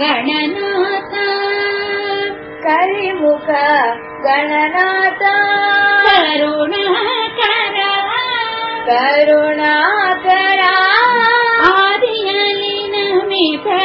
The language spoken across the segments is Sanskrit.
गणनाता करीमुख गणनाता करुणा करा करुणा करा आदि अलि नमी पे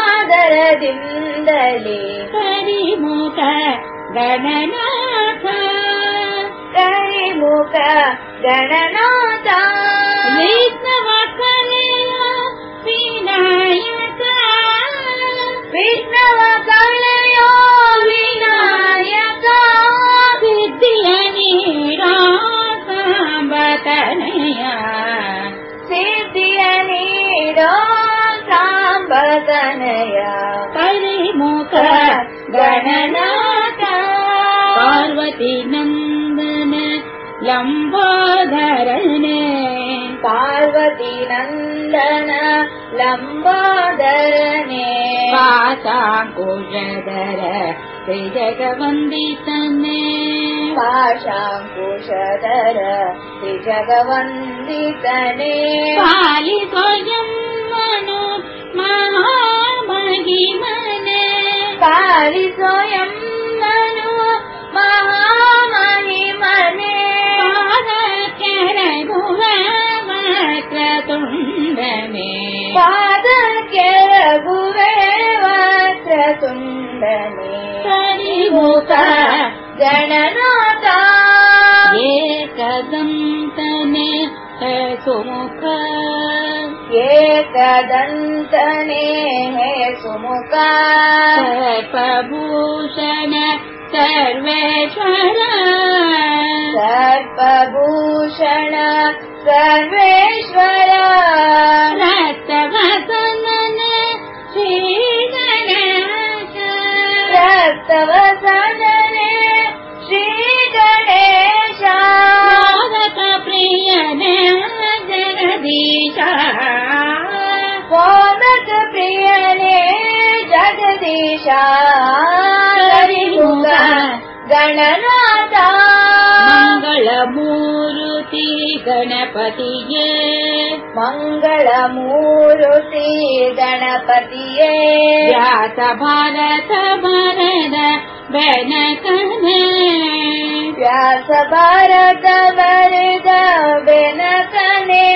आदरदिन्दले करिमुख आदि गणनाथ गणनाता विष्ण कन्यानय कनयो विनाय का विनि का वदनया सिद्धि अदनया परिमुख गणनाता पार्वती लम्बाधरणे। पार्वतीनन्दन लम्बाधरणे। पाशाङ्कुशधर त्रिजगवन्दितने पाशाङ्कुशधर त्रिजगवन्दितने पालि स्वयं मनो महामहिमने। पालि स्वयं भुवे व सुन्दने शनिका जनता के कदं तने है सुमुखा। के कदं तने सर्वेश्वर। सजने श्री गणेश प्रियने जगदिशा। जगदिशा। गणराता मङ्गल मूर्ति गणपति ये मङ्गल मूर्ति गणपति भारत मनन बन कने व्यास भारत वरद बन कने